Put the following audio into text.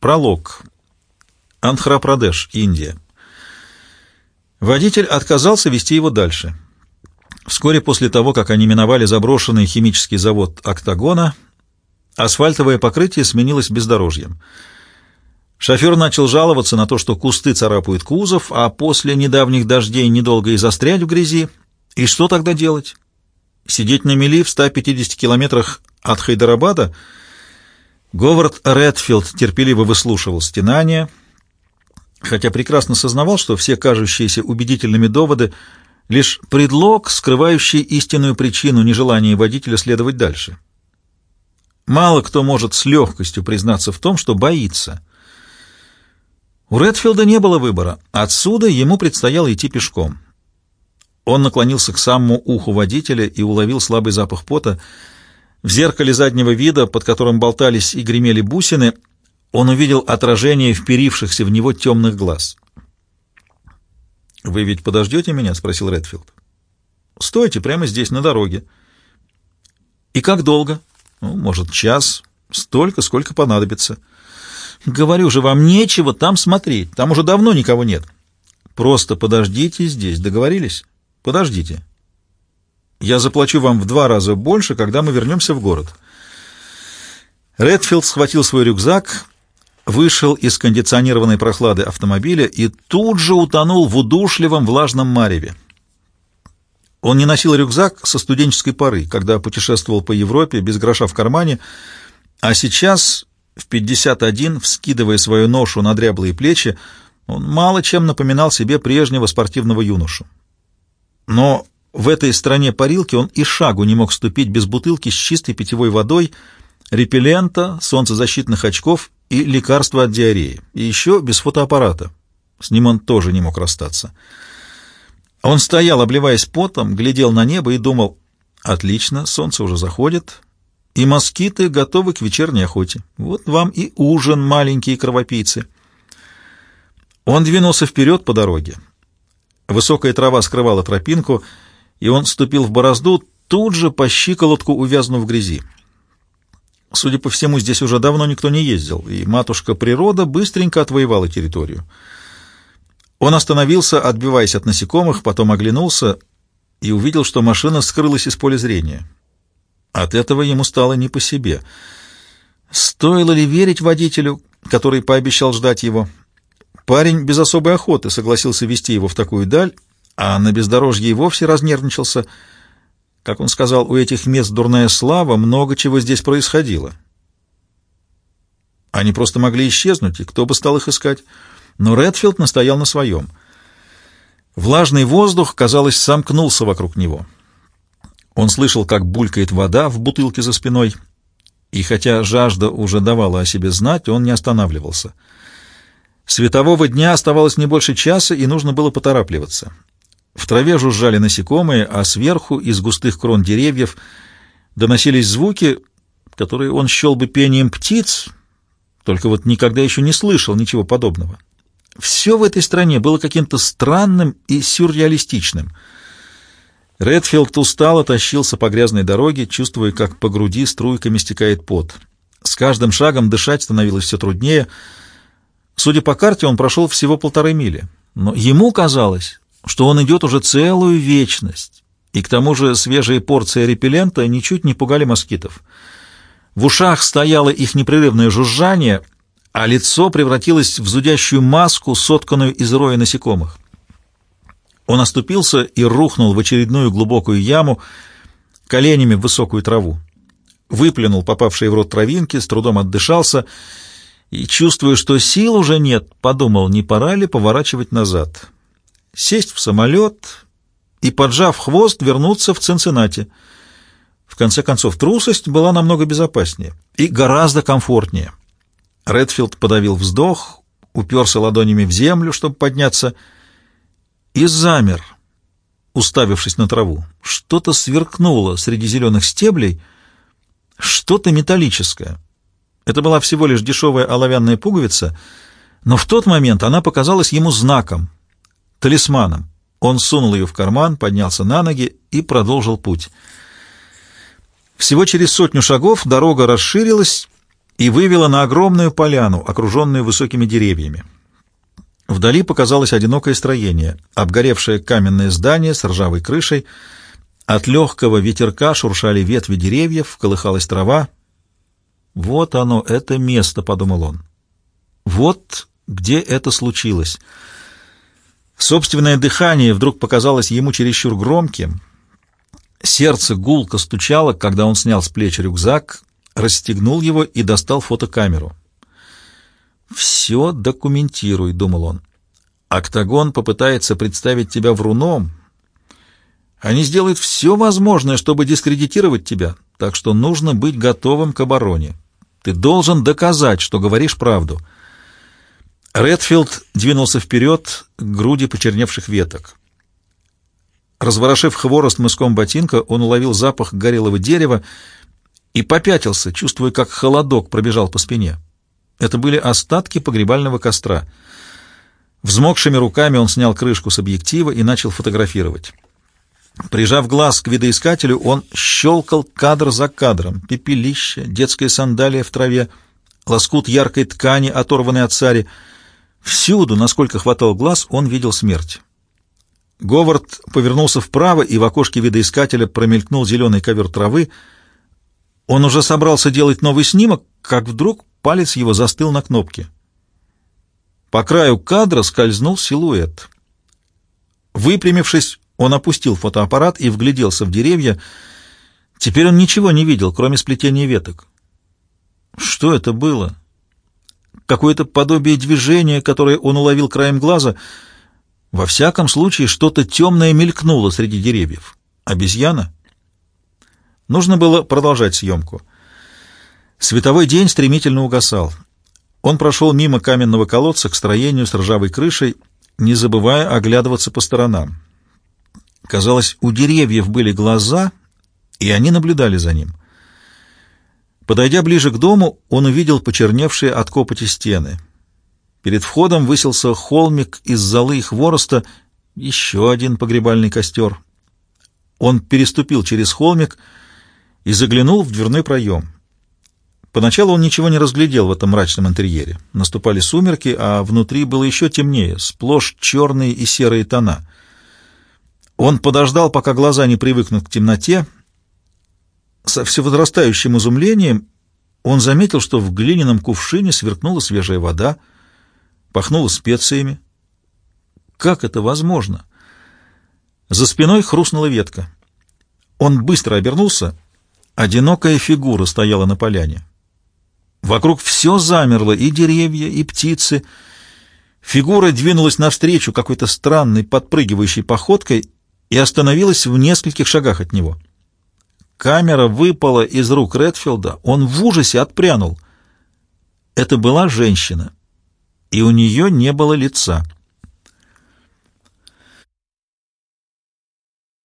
Пролог. Андхра-Прадеш, Индия. Водитель отказался вести его дальше. Вскоре после того, как они миновали заброшенный химический завод «Октагона», асфальтовое покрытие сменилось бездорожьем. Шофер начал жаловаться на то, что кусты царапают кузов, а после недавних дождей недолго и застрять в грязи. И что тогда делать? Сидеть на мели в 150 километрах от Хайдарабада — Говард Редфилд терпеливо выслушивал стенания, хотя прекрасно сознавал, что все кажущиеся убедительными доводы — лишь предлог, скрывающий истинную причину нежелания водителя следовать дальше. Мало кто может с легкостью признаться в том, что боится. У Редфилда не было выбора. Отсюда ему предстояло идти пешком. Он наклонился к самому уху водителя и уловил слабый запах пота — в зеркале заднего вида, под которым болтались и гремели бусины, он увидел отражение вперившихся в него темных глаз. «Вы ведь подождете меня?» — спросил Редфилд. «Стойте прямо здесь, на дороге». «И как долго?» «Ну, может, час. Столько, сколько понадобится». «Говорю же, вам нечего там смотреть. Там уже давно никого нет». «Просто подождите здесь. Договорились?» «Подождите». Я заплачу вам в два раза больше, когда мы вернемся в город». Редфилд схватил свой рюкзак, вышел из кондиционированной прохлады автомобиля и тут же утонул в удушливом влажном мареве. Он не носил рюкзак со студенческой поры, когда путешествовал по Европе без гроша в кармане, а сейчас, в 51, вскидывая свою ношу на дряблые плечи, он мало чем напоминал себе прежнего спортивного юношу. Но в этой стране парилки он и шагу не мог ступить без бутылки с чистой питьевой водой, репеллента, солнцезащитных очков и лекарства от диареи. И еще без фотоаппарата. С ним он тоже не мог расстаться. Он стоял, обливаясь потом, глядел на небо и думал, «Отлично, солнце уже заходит, и москиты готовы к вечерней охоте. Вот вам и ужин, маленькие кровопийцы». Он двинулся вперед по дороге. Высокая трава скрывала тропинку, и он ступил в борозду, тут же по щиколотку увязнув в грязи. Судя по всему, здесь уже давно никто не ездил, и матушка природа быстренько отвоевала территорию. Он остановился, отбиваясь от насекомых, потом оглянулся и увидел, что машина скрылась из поля зрения. От этого ему стало не по себе. Стоило ли верить водителю, который пообещал ждать его? Парень без особой охоты согласился вести его в такую даль, а на бездорожье и вовсе разнервничался. Как он сказал, у этих мест дурная слава, много чего здесь происходило. Они просто могли исчезнуть, и кто бы стал их искать? Но Редфилд настоял на своем. Влажный воздух, казалось, сомкнулся вокруг него. Он слышал, как булькает вода в бутылке за спиной, и хотя жажда уже давала о себе знать, он не останавливался. Светового дня оставалось не больше часа, и нужно было поторапливаться. В траве жужжали насекомые, а сверху, из густых крон деревьев, доносились звуки, которые он счел бы пением птиц, только вот никогда еще не слышал ничего подобного. Все в этой стране было каким-то странным и сюрреалистичным. Редфилд устало тащился по грязной дороге, чувствуя, как по груди струйками стекает пот. С каждым шагом дышать становилось все труднее. Судя по карте, он прошел всего полторы мили. Но ему казалось, что он идет уже целую вечность, и к тому же свежие порции репеллента ничуть не пугали москитов. В ушах стояло их непрерывное жужжание, а лицо превратилось в зудящую маску, сотканную из роя насекомых. Он оступился и рухнул в очередную глубокую яму, коленями в высокую траву. Выплюнул попавшие в рот травинки, с трудом отдышался и, чувствуя, что сил уже нет, подумал, не пора ли поворачивать назад сесть в самолет и, поджав хвост, вернуться в Цинциннати. В конце концов, трусость была намного безопаснее и гораздо комфортнее. Редфилд подавил вздох, уперся ладонями в землю, чтобы подняться, и замер, уставившись на траву. Что-то сверкнуло среди зеленых стеблей, что-то металлическое. Это была всего лишь дешевая оловянная пуговица, но в тот момент она показалась ему знаком — талисманом. Он сунул ее в карман, поднялся на ноги и продолжил путь. Всего через сотню шагов дорога расширилась, и вывела на огромную поляну, окруженную высокими деревьями. Вдали показалось одинокое строение, обгоревшее каменное здание с ржавой крышей. От легкого ветерка шуршали ветви деревьев, колыхалась трава. «Вот оно, это место», — подумал он. «Вот где это случилось». Собственное дыхание вдруг показалось ему чересчур громким. Сердце гулко стучало, когда он снял с плеч рюкзак, расстегнул его и достал фотокамеру. «Все документируй», — думал он. «Октагон попытается представить тебя вруном. Они сделают все возможное, чтобы дискредитировать тебя, так что нужно быть готовым к обороне. Ты должен доказать, что говоришь правду». Редфилд двинулся вперед к груди почерневших веток. Разворошив хворост мыском ботинка, он уловил запах горелого дерева и попятился, чувствуя, как холодок пробежал по спине. Это были остатки погребального костра. Взмокшими руками он снял крышку с объектива и начал фотографировать. Прижав глаз к видоискателю, он щелкал кадр за кадром. Пепелище, детская сандалия в траве, лоскут яркой ткани, оторванный от цари. Всюду, насколько хватал глаз, он видел смерть. Говард повернулся вправо, и в окошке видоискателя промелькнул зеленый ковер травы. Он уже собрался делать новый снимок, как вдруг Палец его застыл на кнопке. По краю кадра скользнул силуэт. Выпрямившись, он опустил фотоаппарат и вгляделся в деревья. Теперь он ничего не видел, кроме сплетения веток. Что это было? Какое-то подобие движения, которое он уловил краем глаза. Во всяком случае, что-то темное мелькнуло среди деревьев. Обезьяна? Нужно было продолжать съемку. Световой день стремительно угасал. Он прошел мимо каменного колодца к строению с ржавой крышей, не забывая оглядываться по сторонам. Казалось, у деревьев были глаза, и они наблюдали за ним. Подойдя ближе к дому, он увидел почерневшие от копоти стены. Перед входом высился холмик из золы и хвороста, еще один погребальный костер. Он переступил через холмик и заглянул в дверной проем. Поначалу он ничего не разглядел в этом мрачном интерьере. Наступали сумерки, а внутри было еще темнее, сплошь черные и серые тона. Он подождал, пока глаза не привыкнут к темноте. Со всевозрастающим изумлением он заметил, что в глиняном кувшине сверкнула свежая вода, пахнула специями. Как это возможно? За спиной хрустнула ветка. Он быстро обернулся. Одинокая фигура стояла на поляне. Вокруг все замерло, и деревья, и птицы. Фигура двинулась навстречу какой-то странной подпрыгивающей походкой и остановилась в нескольких шагах от него. Камера выпала из рук Редфилда, он в ужасе отпрянул. Это была женщина, и у нее не было лица —